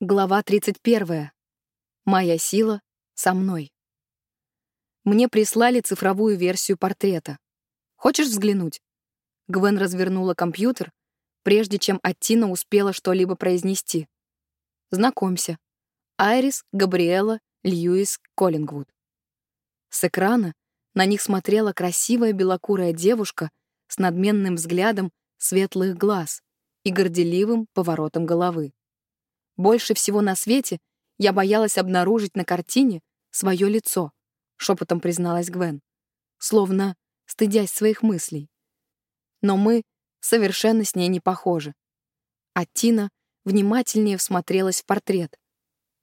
Глава 31. Моя сила со мной. Мне прислали цифровую версию портрета. Хочешь взглянуть? Гвен развернула компьютер, прежде чем Аттина успела что-либо произнести. Знакомься. Айрис, Габриэла, Льюис, Коллингвуд. С экрана на них смотрела красивая белокурая девушка с надменным взглядом светлых глаз и горделивым поворотом головы. Больше всего на свете я боялась обнаружить на картине свое лицо, шепотом призналась Гвен, словно стыдясь своих мыслей. Но мы совершенно с ней не похожи. А Тина внимательнее всмотрелась в портрет.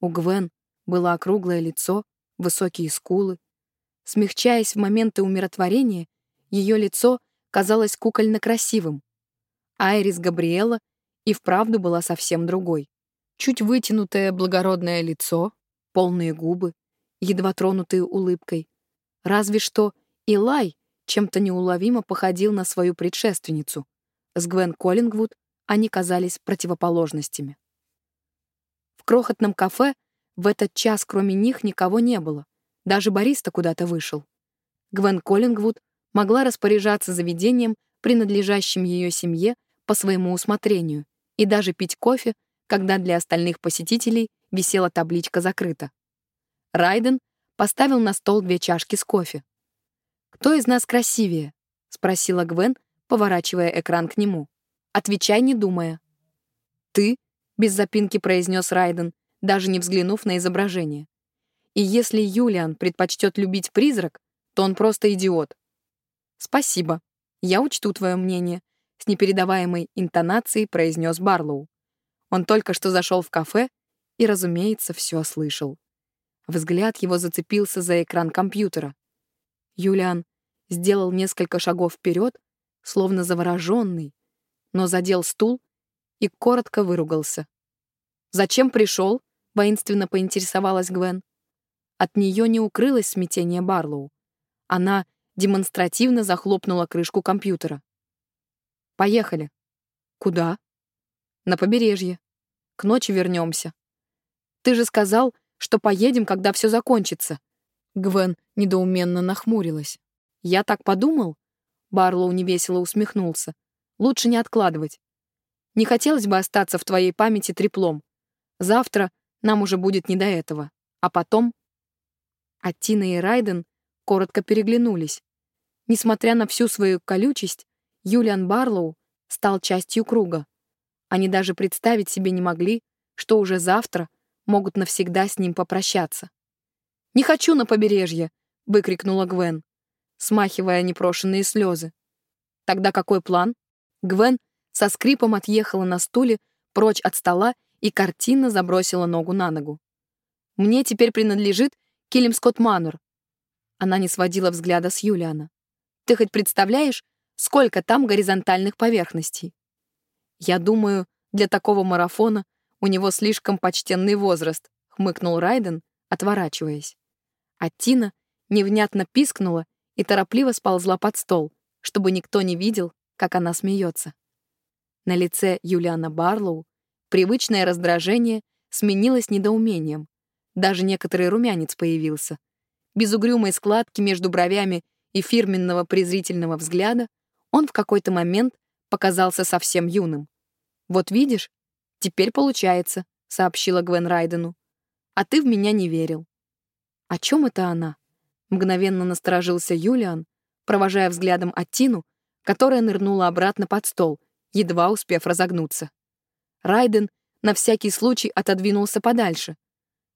У Гвен было округлое лицо, высокие скулы. Смягчаясь в моменты умиротворения, ее лицо казалось кукольно красивым. Айрис Габриэла и вправду была совсем другой. Чуть вытянутое благородное лицо, полные губы, едва тронутые улыбкой. Разве что Илай чем-то неуловимо походил на свою предшественницу. С Гвен Коллингвуд они казались противоположностями. В крохотном кафе в этот час кроме них никого не было. Даже бариста куда-то вышел. Гвен Коллингвуд могла распоряжаться заведением, принадлежащим ее семье, по своему усмотрению, и даже пить кофе когда для остальных посетителей висела табличка «Закрыто». Райден поставил на стол две чашки с кофе. «Кто из нас красивее?» — спросила Гвен, поворачивая экран к нему. «Отвечай, не думая». «Ты?» — без запинки произнес Райден, даже не взглянув на изображение. «И если Юлиан предпочтет любить призрак, то он просто идиот». «Спасибо. Я учту твое мнение», — с непередаваемой интонацией произнес Барлоу. Он только что зашел в кафе и, разумеется, все слышал. Взгляд его зацепился за экран компьютера. Юлиан сделал несколько шагов вперед, словно завороженный, но задел стул и коротко выругался. «Зачем пришел?» — воинственно поинтересовалась Гвен. От нее не укрылось смятение Барлоу. Она демонстративно захлопнула крышку компьютера. «Поехали». «Куда?» На побережье. К ночи вернемся. Ты же сказал, что поедем, когда все закончится. Гвен недоуменно нахмурилась. Я так подумал? Барлоу невесело усмехнулся. Лучше не откладывать. Не хотелось бы остаться в твоей памяти треплом. Завтра нам уже будет не до этого. А потом... А Тина и Райден коротко переглянулись. Несмотря на всю свою колючесть, Юлиан Барлоу стал частью круга. Они даже представить себе не могли, что уже завтра могут навсегда с ним попрощаться. «Не хочу на побережье!» — выкрикнула Гвен, смахивая непрошенные слезы. «Тогда какой план?» Гвен со скрипом отъехала на стуле прочь от стола и картинно забросила ногу на ногу. «Мне теперь принадлежит Килимскот Манор». Она не сводила взгляда с Юлиана. «Ты хоть представляешь, сколько там горизонтальных поверхностей?» «Я думаю, для такого марафона у него слишком почтенный возраст», — хмыкнул Райден, отворачиваясь. А Тина невнятно пискнула и торопливо сползла под стол, чтобы никто не видел, как она смеется. На лице Юлиана Барлоу привычное раздражение сменилось недоумением. Даже некоторый румянец появился. Без угрюмой складки между бровями и фирменного презрительного взгляда он в какой-то момент показался совсем юным. «Вот видишь, теперь получается», — сообщила Гвен Райдену. «А ты в меня не верил». «О чем это она?» Мгновенно насторожился Юлиан, провожая взглядом Аттину, которая нырнула обратно под стол, едва успев разогнуться. Райден на всякий случай отодвинулся подальше.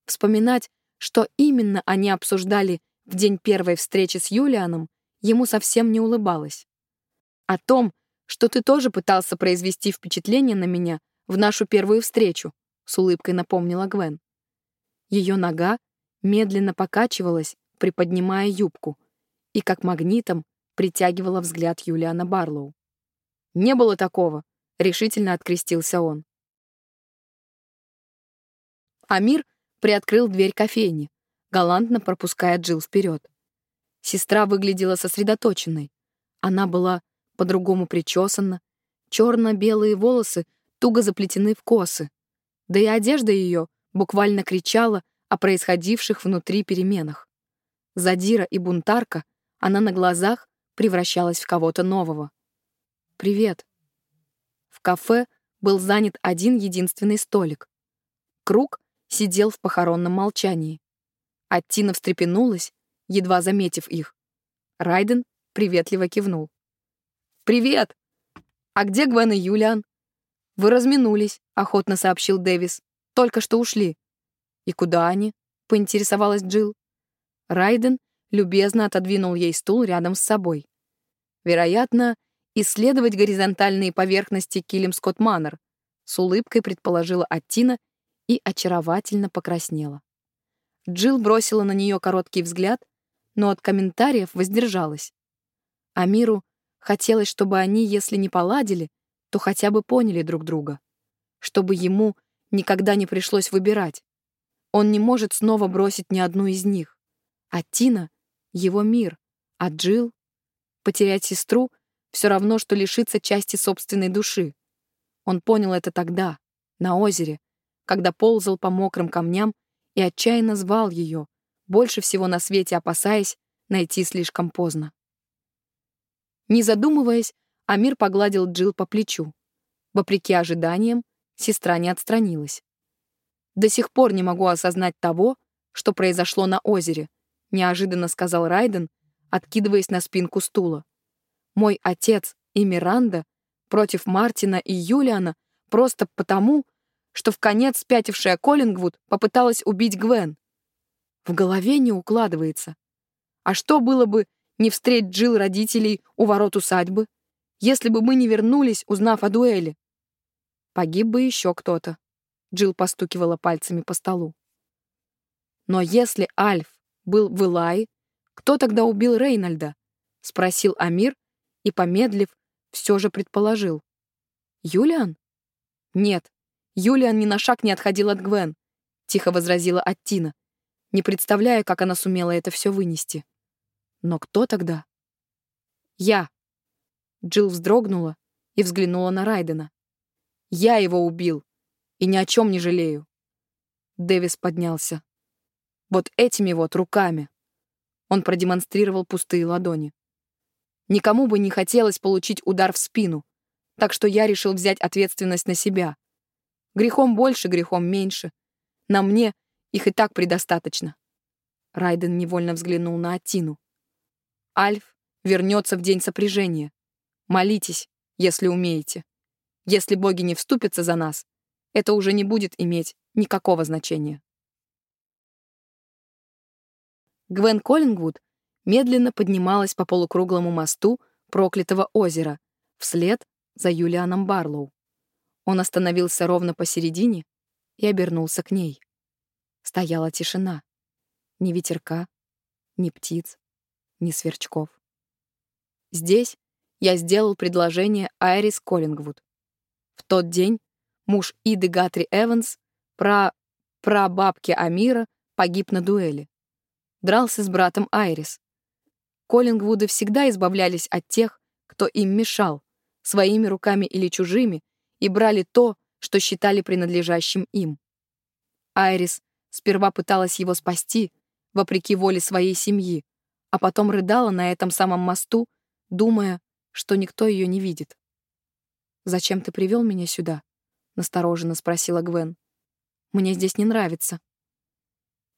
Вспоминать, что именно они обсуждали в день первой встречи с Юлианом, ему совсем не улыбалось. О том, что ты тоже пытался произвести впечатление на меня в нашу первую встречу», — с улыбкой напомнила Гвен. Ее нога медленно покачивалась, приподнимая юбку, и как магнитом притягивала взгляд Юлиана Барлоу. «Не было такого», — решительно открестился он. Амир приоткрыл дверь кофейни, галантно пропуская Джил вперед. Сестра выглядела сосредоточенной. Она была по-другому причесана, черно-белые волосы туго заплетены в косы. Да и одежда ее буквально кричала о происходивших внутри переменах. Задира и бунтарка, она на глазах превращалась в кого-то нового. «Привет». В кафе был занят один единственный столик. Круг сидел в похоронном молчании. Аттина встрепенулась, едва заметив их. Райден приветливо кивнул. «Привет! А где Гвен и Юлиан?» «Вы разминулись», — охотно сообщил Дэвис. «Только что ушли». «И куда они?» — поинтересовалась Джилл. Райден любезно отодвинул ей стул рядом с собой. Вероятно, исследовать горизонтальные поверхности Килим Скотт Маннер, с улыбкой предположила Аттина и очаровательно покраснела. Джилл бросила на нее короткий взгляд, но от комментариев воздержалась. Амиру хотелось, чтобы они, если не поладили, то хотя бы поняли друг друга. Чтобы ему никогда не пришлось выбирать. Он не может снова бросить ни одну из них. А Тина — его мир, а Джилл — потерять сестру все равно, что лишиться части собственной души. Он понял это тогда, на озере, когда ползал по мокрым камням и отчаянно звал ее, больше всего на свете опасаясь найти слишком поздно. Не задумываясь, Амир погладил Джил по плечу. Вопреки ожиданиям, сестра не отстранилась. «До сих пор не могу осознать того, что произошло на озере», неожиданно сказал Райден, откидываясь на спинку стула. «Мой отец и Миранда против Мартина и Юлиана просто потому, что в конец спятившая Коллингвуд попыталась убить Гвен. В голове не укладывается. А что было бы, не встреть Джил родителей у ворот усадьбы? если бы мы не вернулись, узнав о дуэли. Погиб бы еще кто-то. Джилл постукивала пальцами по столу. Но если Альф был в Илае, кто тогда убил Рейнольда? Спросил Амир и, помедлив, все же предположил. Юлиан? Нет, Юлиан ни на шаг не отходил от Гвен, тихо возразила Аттина, не представляя, как она сумела это все вынести. Но кто тогда? Я, Джилл вздрогнула и взглянула на Райдена. «Я его убил, и ни о чем не жалею». Дэвис поднялся. «Вот этими вот руками». Он продемонстрировал пустые ладони. «Никому бы не хотелось получить удар в спину, так что я решил взять ответственность на себя. Грехом больше, грехом меньше. На мне их и так предостаточно». Райден невольно взглянул на Атину. «Альф вернется в день сопряжения. Молитесь, если умеете. Если боги не вступятся за нас, это уже не будет иметь никакого значения. Гвен Коллингвуд медленно поднималась по полукруглому мосту проклятого озера вслед за Юлианом Барлоу. Он остановился ровно посередине и обернулся к ней. Стояла тишина. Ни ветерка, ни птиц, ни сверчков. Здесь я сделал предложение Айрис Коллингвуд. В тот день муж Иды Гатри Эванс, про прабабки Амира, погиб на дуэли. Дрался с братом Айрис. Коллингвуды всегда избавлялись от тех, кто им мешал, своими руками или чужими, и брали то, что считали принадлежащим им. Айрис сперва пыталась его спасти, вопреки воле своей семьи, а потом рыдала на этом самом мосту, думая, что никто ее не видит. «Зачем ты привел меня сюда?» — настороженно спросила Гвен. «Мне здесь не нравится».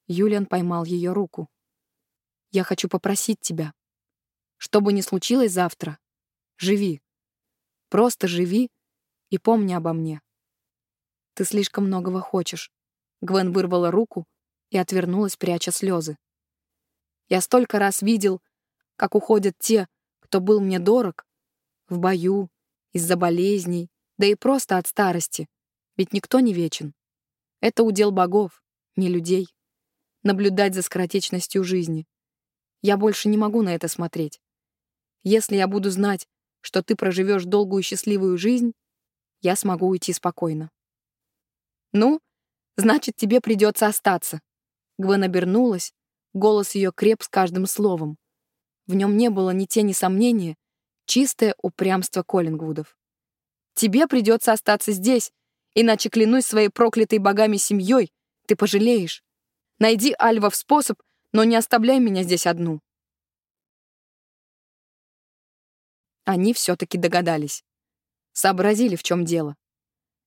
Юлиан поймал ее руку. «Я хочу попросить тебя. Что бы ни случилось завтра, живи. Просто живи и помни обо мне. Ты слишком многого хочешь». Гвен вырвала руку и отвернулась, пряча слезы. «Я столько раз видел, как уходят те, кто был мне дорог, в бою, из-за болезней, да и просто от старости, ведь никто не вечен. Это удел богов, не людей. Наблюдать за скоротечностью жизни. Я больше не могу на это смотреть. Если я буду знать, что ты проживешь долгую счастливую жизнь, я смогу уйти спокойно. Ну, значит, тебе придется остаться. Гвен обернулась, голос ее креп с каждым словом. В нем не было ни тени сомнения, чистое упрямство Коллингвудов. «Тебе придется остаться здесь Иначе, клянусь своей проклятой богами семьей, ты пожалеешь. Найди, Альвов, способ, но не оставляй меня здесь одну. Они все-таки догадались. Сообразили, в чем дело.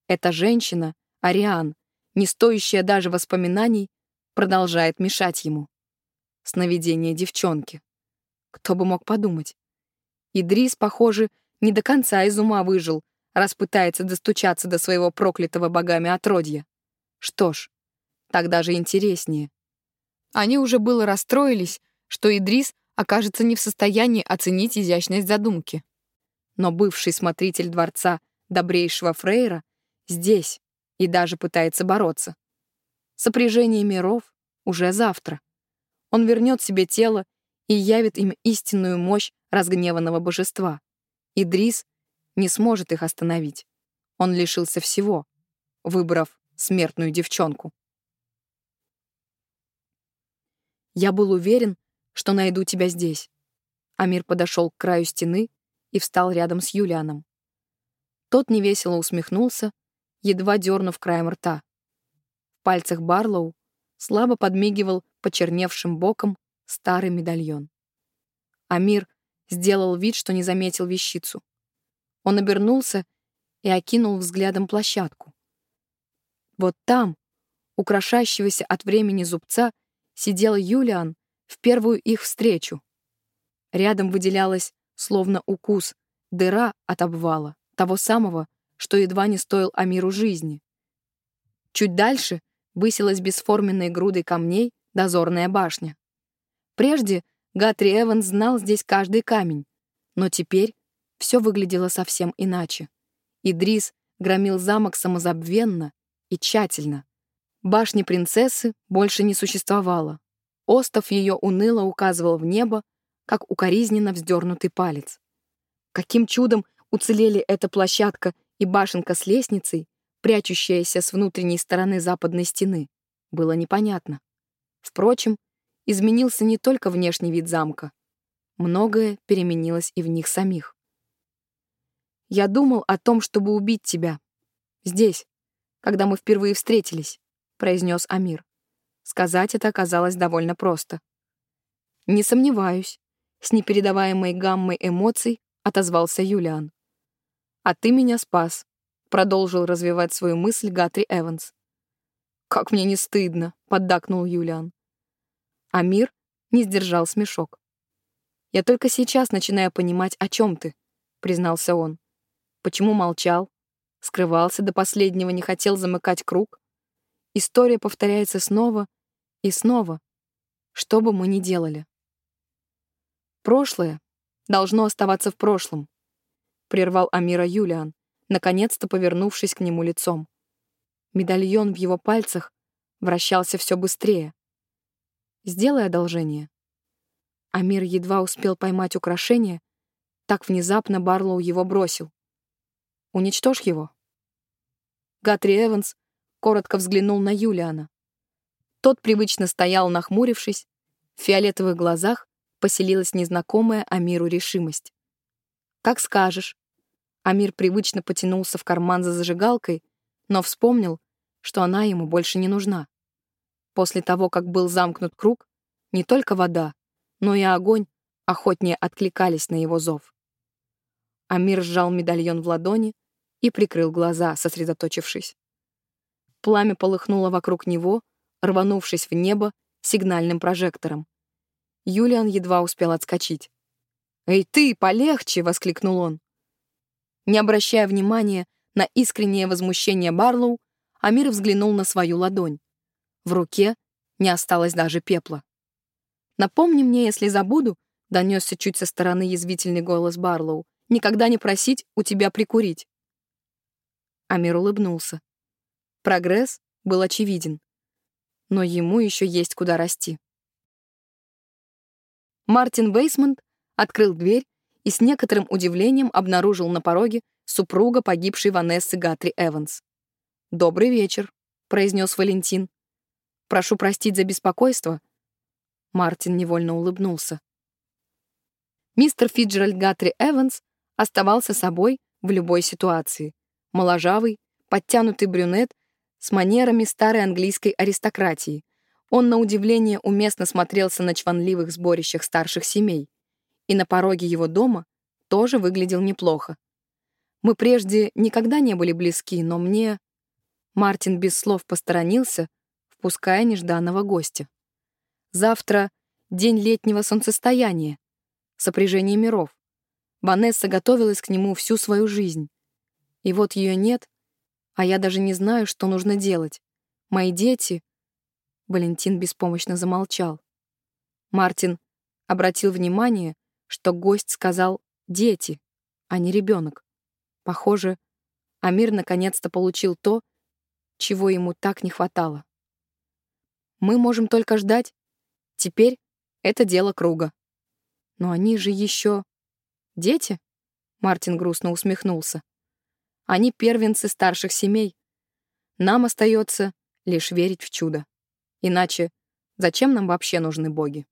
Эта женщина, Ариан, не стоящая даже воспоминаний, продолжает мешать ему. Сновидение девчонки. Кто бы мог подумать? Идрис, похоже, не до конца из ума выжил, раз пытается достучаться до своего проклятого богами отродья. Что ж, так даже интереснее. Они уже было расстроились, что Идрис окажется не в состоянии оценить изящность задумки. Но бывший смотритель дворца добрейшего Фрейра здесь и даже пытается бороться. Сопряжение миров уже завтра. Он вернет себе тело и явит им истинную мощь разгневанного божества. Идрис не сможет их остановить. Он лишился всего, выбрав смертную девчонку. Я был уверен, что найду тебя здесь. Амир подошел к краю стены и встал рядом с Юлианом. Тот невесело усмехнулся, едва дернув краем рта. В пальцах Барлоу слабо подмигивал почерневшим боком старый медальон. Амир сделал вид, что не заметил вещицу. Он обернулся и окинул взглядом площадку. Вот там, украшающегося от времени зубца, сидел Юлиан в первую их встречу. Рядом выделялась, словно укус, дыра от обвала, того самого, что едва не стоил Амиру жизни. Чуть дальше высилась бесформенной грудой камней дозорная башня. Прежде Гатри Эванс знал здесь каждый камень, но теперь все выглядело совсем иначе. Идрис громил замок самозабвенно и тщательно. Башни принцессы больше не существовало. Остов ее уныло указывал в небо, как укоризненно вздернутый палец. Каким чудом уцелели эта площадка и башенка с лестницей, прячущаяся с внутренней стороны западной стены, было непонятно. Впрочем, изменился не только внешний вид замка. Многое переменилось и в них самих. «Я думал о том, чтобы убить тебя. Здесь, когда мы впервые встретились», — произнес Амир. Сказать это оказалось довольно просто. «Не сомневаюсь», — с непередаваемой гаммой эмоций отозвался Юлиан. «А ты меня спас», — продолжил развивать свою мысль Гатри Эванс. «Как мне не стыдно», — поддакнул Юлиан. Амир не сдержал смешок. «Я только сейчас начинаю понимать, о чем ты», — признался он. «Почему молчал? Скрывался до последнего, не хотел замыкать круг? История повторяется снова и снова, что бы мы ни делали. Прошлое должно оставаться в прошлом», — прервал Амира Юлиан, наконец-то повернувшись к нему лицом. Медальон в его пальцах вращался все быстрее. «Сделай одолжение». Амир едва успел поймать украшение, так внезапно Барлоу его бросил. «Уничтожь его». Гатри Эванс коротко взглянул на Юлиана. Тот привычно стоял, нахмурившись, в фиолетовых глазах поселилась незнакомая Амиру решимость. «Как скажешь». Амир привычно потянулся в карман за зажигалкой, но вспомнил, что она ему больше не нужна. После того, как был замкнут круг, не только вода, но и огонь охотнее откликались на его зов. Амир сжал медальон в ладони и прикрыл глаза, сосредоточившись. Пламя полыхнуло вокруг него, рванувшись в небо сигнальным прожектором. Юлиан едва успел отскочить. «Эй ты, полегче!» — воскликнул он. Не обращая внимания на искреннее возмущение Барлоу, Амир взглянул на свою ладонь. В руке не осталось даже пепла. «Напомни мне, если забуду», — донесся чуть со стороны язвительный голос Барлоу, «никогда не просить у тебя прикурить». Амир улыбнулся. Прогресс был очевиден. Но ему еще есть куда расти. Мартин Бейсмонт открыл дверь и с некоторым удивлением обнаружил на пороге супруга погибшей Ванессы Гатри Эванс. «Добрый вечер», — произнес Валентин. «Прошу простить за беспокойство». Мартин невольно улыбнулся. Мистер Фиджеральд Гатри Эванс оставался собой в любой ситуации. Моложавый, подтянутый брюнет с манерами старой английской аристократии. Он, на удивление, уместно смотрелся на чванливых сборищах старших семей. И на пороге его дома тоже выглядел неплохо. Мы прежде никогда не были близки, но мне... Мартин без слов посторонился, впуская нежданного гостя. Завтра — день летнего солнцестояния, сопряжение миров. Ванесса готовилась к нему всю свою жизнь. И вот ее нет, а я даже не знаю, что нужно делать. Мои дети... Валентин беспомощно замолчал. Мартин обратил внимание, что гость сказал «дети», а не ребенок. Похоже, Амир наконец-то получил то, чего ему так не хватало. Мы можем только ждать. Теперь это дело круга. Но они же еще... Дети? Мартин грустно усмехнулся. Они первенцы старших семей. Нам остается лишь верить в чудо. Иначе зачем нам вообще нужны боги?